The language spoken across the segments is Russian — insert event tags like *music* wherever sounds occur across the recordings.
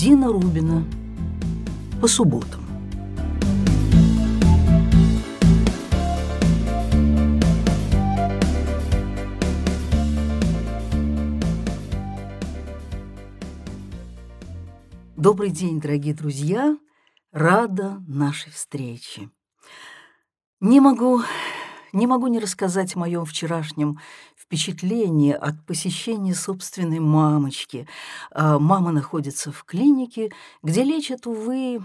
Дина Рубина. По субботам. Добрый день, дорогие друзья! Рада нашей встрече. Не могу, не могу не рассказать о моем вчерашнем впечатлении от посещения собственной мамочки. А, мама находится в клинике, где лечат, увы,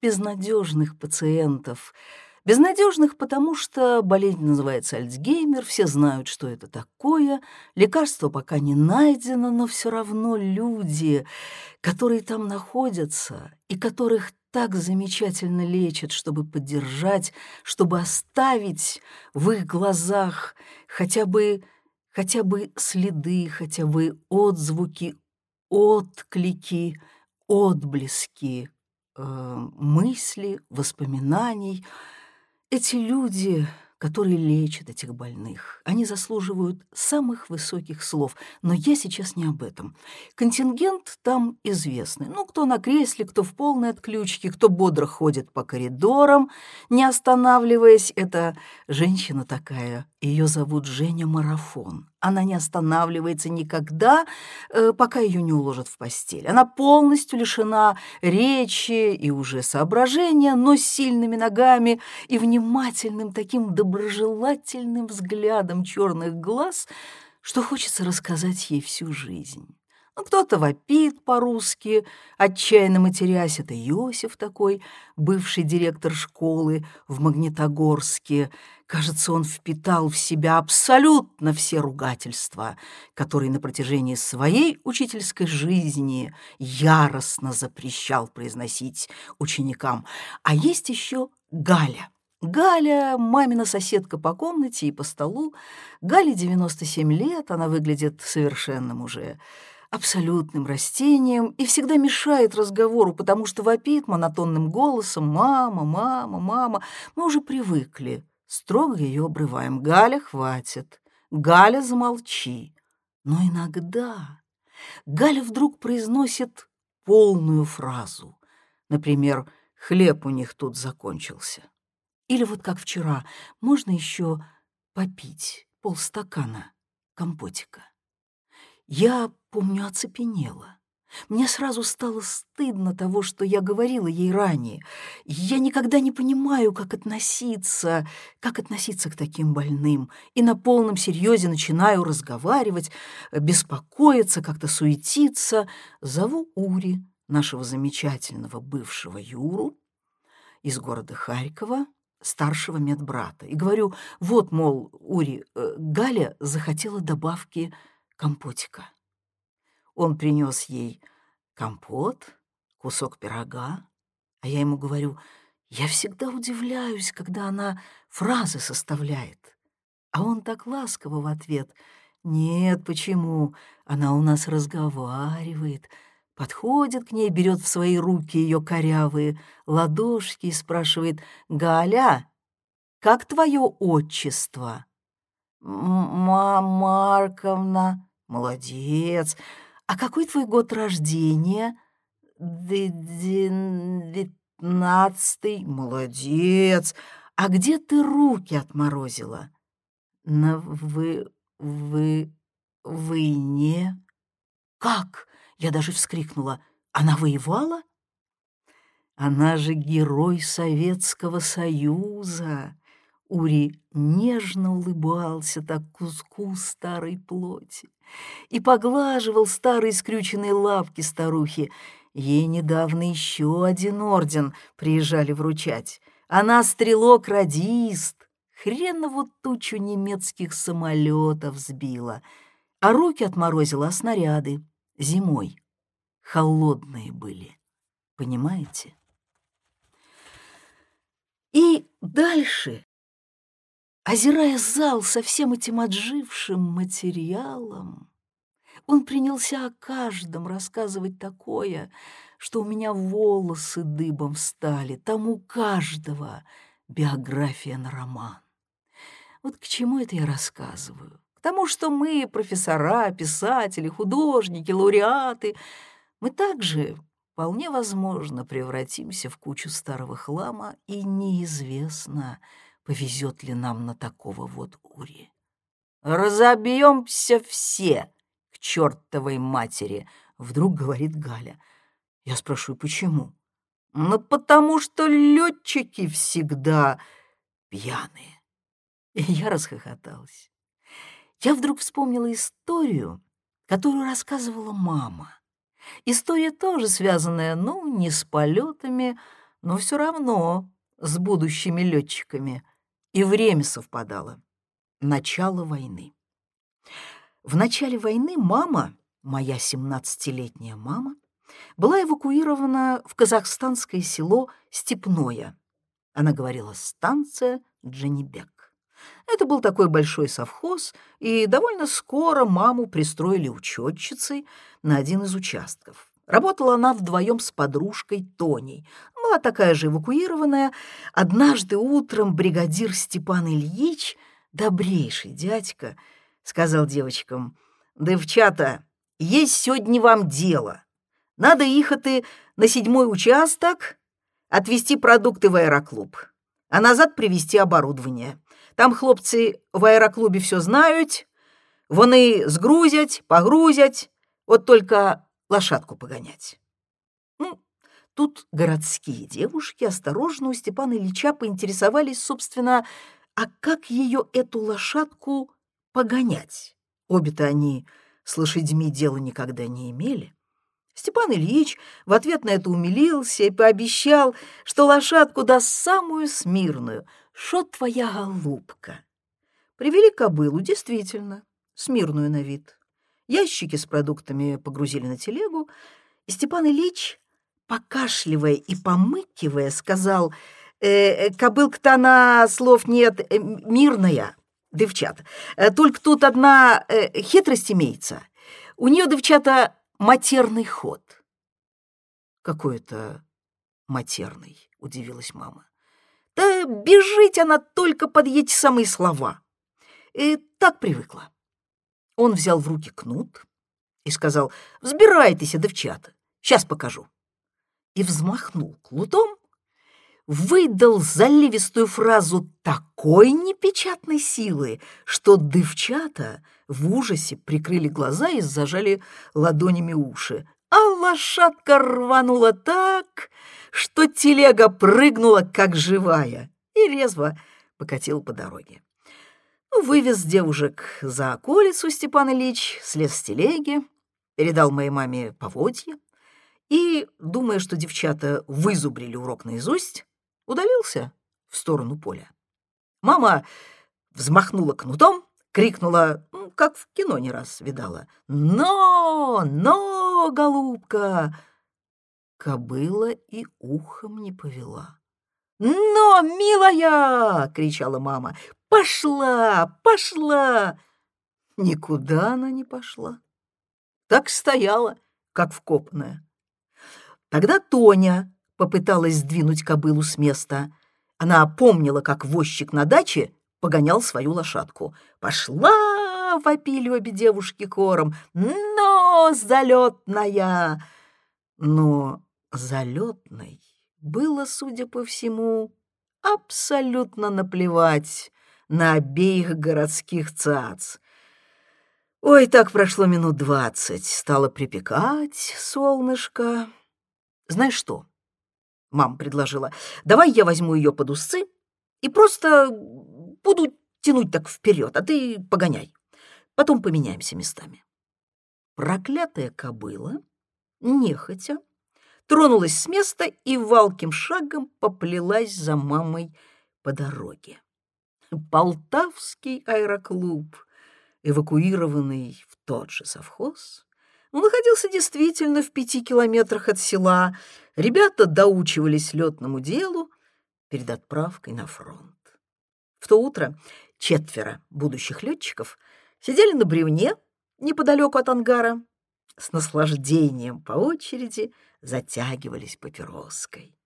безнадежных пациентов – Безнадежных, потому что болезнь называется Альцгеймер, все знают, что это такое, лекарство пока не найдено, но все равно люди, которые там находятся и которых так замечательно лечат, чтобы поддержать, чтобы оставить в их глазах хотя бы, хотя бы следы, хотя бы отзвуки, отклики, отблески э, мысли, воспоминаний — эти люди, которые лечат этих больных, они заслуживают самых высоких слов, но я сейчас не об этом. Контингент там известный. Ну, кто на кресле, кто в полной отключке, кто бодро ходит по коридорам, не останавливаясь. Это женщина такая, ее зовут Женя Марафон. Она не останавливается никогда, э, пока ее не уложат в постель. Она полностью лишена речи и уже соображения, но с сильными ногами и внимательным таким доброжелательным взглядом черных глаз, что хочется рассказать ей всю жизнь. Ну, кто-то вопит по-русски, отчаянно матерясь. Это Иосиф такой, бывший директор школы в Магнитогорске. Кажется, он впитал в себя абсолютно все ругательства, которые на протяжении своей учительской жизни яростно запрещал произносить ученикам. А есть еще Галя. Галя — мамина соседка по комнате и по столу. Гале 97 лет, она выглядит совершенным уже абсолютным растением и всегда мешает разговору, потому что вопит монотонным голосом «мама, мама, мама». Мы уже привыкли. Строго ее обрываем. «Галя, хватит! Галя, замолчи!» Но иногда Галя вдруг произносит полную фразу. Например, «хлеб у них тут закончился». Или вот как вчера, можно еще попить полстакана компотика. Я, помню, оцепенела. Мне сразу стало стыдно того, что я говорила ей ранее. Я никогда не понимаю, как относиться, как относиться к таким больным. И на полном серьезе начинаю разговаривать, беспокоиться, как-то суетиться. Зову Ури, нашего замечательного бывшего Юру, из города Харькова, старшего медбрата, и говорю, вот, мол, Ури, э, Галя захотела добавки компотика. Он принес ей компот, кусок пирога, а я ему говорю, я всегда удивляюсь, когда она фразы составляет. А он так ласково в ответ, нет, почему, она у нас разговаривает, подходит к ней, берет в свои руки ее корявые ладошки и спрашивает, «Галя, как твое отчество?» «Марковна», Молодец. А какой твой год рождения? Девятнадцатый. Молодец. А где ты руки отморозила? На вы... вы... войне? Как? Я даже вскрикнула. Она воевала? Она же герой Советского Союза. Ури нежно улыбался так куску старой плоти и поглаживал старые скрюченные лапки старухи. Ей недавно еще один орден приезжали вручать. Она стрелок-радист, хренову тучу немецких самолетов сбила, а руки отморозила снаряды зимой. Холодные были, понимаете? И дальше Озирая зал со всем этим отжившим материалом, он принялся о каждом рассказывать такое, что у меня волосы дыбом встали, там у каждого биография на роман. Вот к чему это я рассказываю? К тому, что мы, профессора, писатели, художники, лауреаты, мы также по вполне возможно, превратимся в кучу старого хлама, и неизвестно, повезет ли нам на такого вот Ури. «Разобьемся все к чертовой матери!» — вдруг говорит Галя. Я спрашиваю, почему? «Ну, потому что летчики всегда пьяные». И я расхохоталась. Я вдруг вспомнила историю, которую рассказывала мама. История тоже связанная, ну, не с полетами, но все равно с будущими летчиками. И время совпадало. Начало войны. В начале войны мама, моя 17-летняя мама, была эвакуирована в казахстанское село Степное. Она говорила «станция Дженебек». Это был такой большой совхоз, и довольно скоро маму пристроили учетчицей на один из участков. Работала она вдвоем с подружкой Тоней. Была такая же эвакуированная. Однажды утром бригадир Степан Ильич, добрейший дядька, сказал девочкам, «Девчата, есть сегодня вам дело. Надо ехать на седьмой участок, отвезти продукты в аэроклуб, а назад привезти оборудование. Там хлопцы в аэроклубе все знают, вони сгрузять, погрузять, вот только лошадку погонять. Ну, тут городские девушки осторожно у Степана Ильича поинтересовались, собственно, а как ее, эту лошадку, погонять? Обе-то они с лошадьми дела никогда не имели. Степан Ильич в ответ на это умилился и пообещал, что лошадку даст самую смирную. Шо твоя голубка? Привели кобылу, действительно, смирную на вид. Ящики с продуктами погрузили на телегу, и Степан Ильич, покашливая и помыкивая, сказал, э, «Э, «Кобылка-то она, слов нет, э, мирная, девчата. Э, только тут одна э, хитрость имеется. У нее, девчата, матерный ход». «Какой это матерный?» — удивилась мама. «Да бежить она только под эти самые слова. И так привыкла». Он взял в руки кнут и сказал, «Взбирайтесь, девчата, сейчас покажу». И взмахнул клутом, выдал заливистую фразу такой непечатной силы, что девчата в ужасе прикрыли глаза и зажали ладонями уши. А лошадка рванула так, что телега прыгнула, как живая, и резво покатила по дороге. Ну, вывез девушек за околицу Степан Ильич, слез с телеги, передал моей маме поводья и, думая, что девчата вызубрили урок наизусть, удалился в сторону поля. Мама взмахнула кнутом, крикнула, как в кино не раз видала, «Но! Но, голубка!» Кобыла и ухом не повела. «Но, милая!» — кричала мама. «Пошла! Пошла!» Никуда она не пошла. Так стояла, как вкопанная. Тогда Тоня попыталась сдвинуть кобылу с места. Она помнила, как возчик на даче погонял свою лошадку. «Пошла!» — вопили обе девушки кором. «Но залетная!» Но залетной было, судя по всему, абсолютно наплевать на обеих городских цац. Ой, так прошло минут двадцать, стало припекать солнышко. Знаешь что? Мама предложила, давай я возьму ее под усы и просто буду тянуть так вперед, а ты погоняй. Потом поменяемся местами. Проклятая кобыла, нехотя, тронулась с места и валким шагом поплелась за мамой по дороге. Полтавский аэроклуб, эвакуированный в тот же совхоз, находился действительно в пяти километрах от села. Ребята доучивались летному делу перед отправкой на фронт. В то утро четверо будущих летчиков сидели на бревне неподалеку от ангара, с наслаждением по очереди затягивались папироской.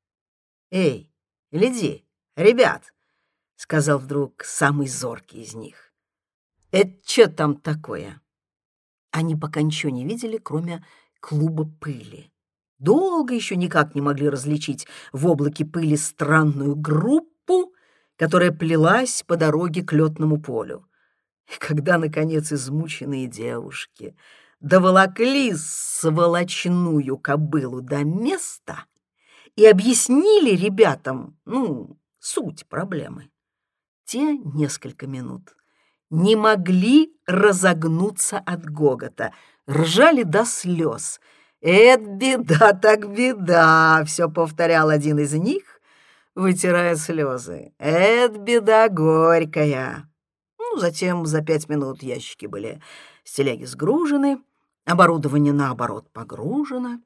«Эй, гляди, ребят!» — сказал вдруг самый зоркий из них. «Это что там такое?» Они пока ничего не видели, кроме клуба пыли. долго еще никак не могли различить в облаке пыли странную группу, которая плелась по дороге к летному полю. И когда, наконец, измученные девушки доволокли сволочную кобылу до места и объяснили ребятам, ну, суть проблемы, те несколько минут не могли разогнуться от гогота, ржали до слез. «Это беда так беда!» — все повторял один из них, вытирая слезы. «Это беда горькая!» Ну, затем за пять минут ящики были с телеги сгружены, оборудование, наоборот, погружено,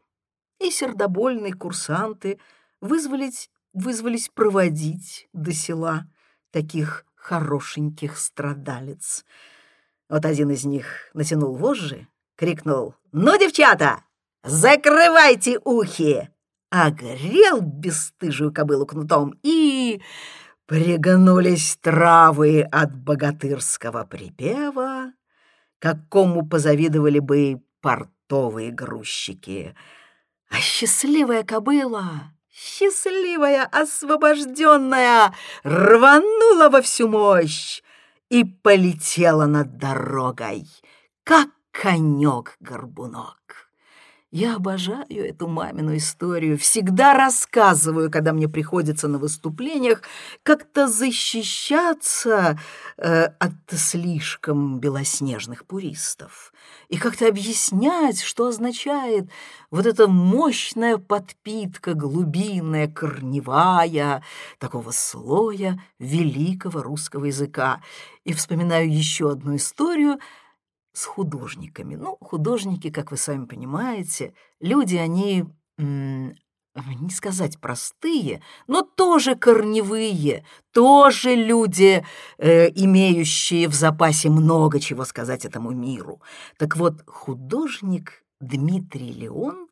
и сердобольные курсанты вызвались, вызвались проводить до села таких хорошеньких страдалец. Вот один из них натянул вожжи, крикнул «Ну, девчата, закрывайте ухи!» Огрел бесстыжую кобылу кнутом и... Пригнулись травы от богатырского припева, какому позавидовали бы портовые грузчики. А счастливая кобыла счастливая, освобожденная, рванула во всю мощь и полетела над дорогой, как конек-горбунок. Я обожаю эту мамину историю, всегда рассказываю, когда мне приходится на выступлениях как-то защищаться э, от слишком белоснежных пуристов. И как-то объяснять, что означает вот эта мощная подпитка, глубинная, корневая, такого слоя великого русского языка. И вспоминаю еще одну историю — с художниками. Ну, художники, как вы сами понимаете, люди, они, не сказать простые, но тоже корневые, тоже люди, э, имеющие в запасе много чего сказать этому миру. Так вот, художник Дмитрий Леон,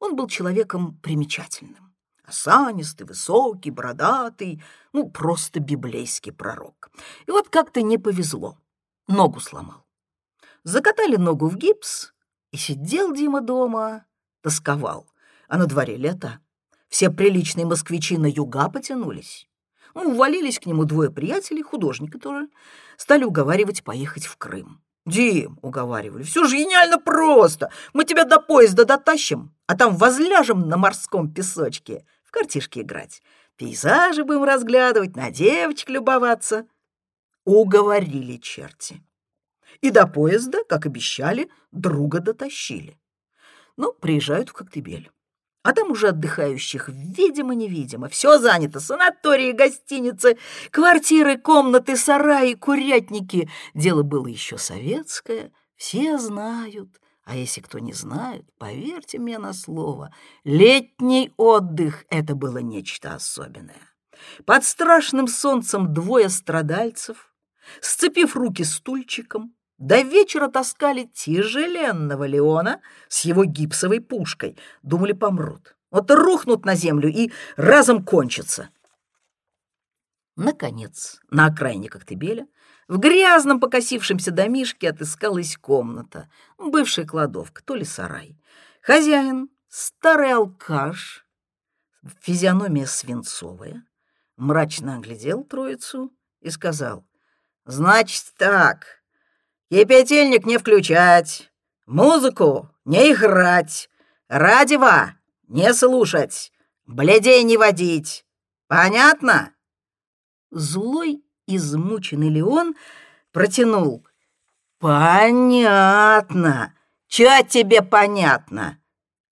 он был человеком примечательным. Осанистый, высокий, бородатый, ну, просто библейский пророк. И вот как-то не повезло, ногу сломал закатали ногу в гипс, и сидел Дима дома, тосковал. А на дворе лето. Все приличные москвичи на юга потянулись. Ну, увалились к нему двое приятелей, художника тоже. Стали уговаривать поехать в Крым. «Дим», — уговаривали, — «все же гениально просто. Мы тебя до поезда дотащим, а там возляжем на морском песочке, в картишки играть, пейзажи будем разглядывать, на девочек любоваться». Уговорили черти и до поезда, как обещали, друга дотащили. Ну, приезжают в Коктебель. А там уже отдыхающих видимо-невидимо. Все занято. Санатории, гостиницы, квартиры, комнаты, сараи, курятники. Дело было еще советское. Все знают. А если кто не знает, поверьте мне на слово, летний отдых — это было нечто особенное. Под страшным солнцем двое страдальцев, сцепив руки стульчиком, до вечера таскали тяжеленного Леона с его гипсовой пушкой. Думали, помрут. Вот рухнут на землю и разом кончатся. Наконец, на окраине Коктебеля, в грязном покосившемся домишке отыскалась комната, бывшая кладовка, то ли сарай. Хозяин, старый алкаш, физиономия свинцовая, мрачно оглядел троицу и сказал, «Значит так, Кипятильник не включать, музыку не играть, радио не слушать, бледей не водить. Понятно?» Злой, измученный Леон протянул. «Понятно. Чё тебе понятно?»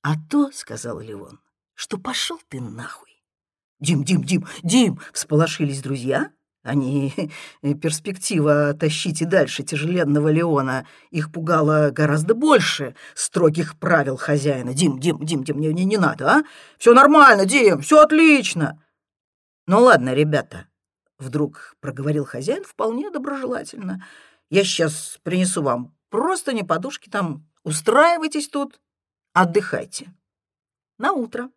«А то, — сказал Леон, — что пошел ты нахуй». «Дим, Дим, Дим, Дим!» — всполошились друзья. Они, э, *laughs* перспектива тащить и дальше тяжеленного Леона, их пугало гораздо больше строгих правил хозяина. «Дим, Дим, Дим, Дим, не, не, не надо, а? Все нормально, Дим, все отлично!» «Ну ладно, ребята», — вдруг проговорил хозяин вполне доброжелательно. «Я сейчас принесу вам просто не подушки там, устраивайтесь тут, отдыхайте». На утро,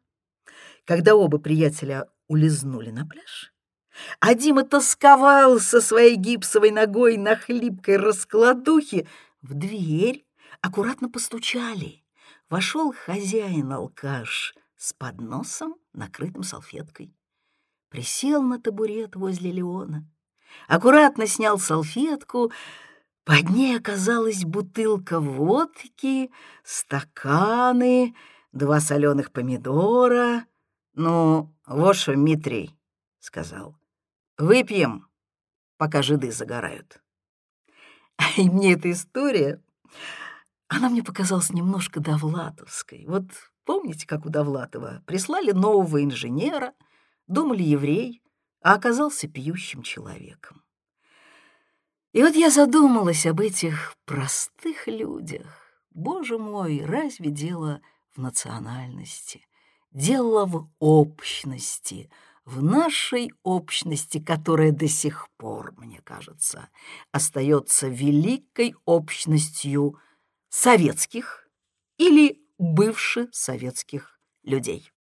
когда оба приятеля улизнули на пляж, а Дима тосковал со своей гипсовой ногой на хлипкой раскладухе. В дверь аккуратно постучали. вошел хозяин-алкаш с подносом, накрытым салфеткой. Присел на табурет возле Леона, аккуратно снял салфетку, под ней оказалась бутылка водки, стаканы, два соленых помидора. «Ну, вот что, Митрий», — сказал, — «выпьем, пока жиды загорают». *laughs* И мне эта история, она мне показалась немножко довлатовской. Вот помните, как у Довлатова прислали нового инженера, думали еврей, а оказался пьющим человеком. И вот я задумалась об этих простых людях. Боже мой, разве дело в национальности? Дело в общности — в нашей общности, которая до сих пор, мне кажется, остается великой общностью советских или бывших советских людей.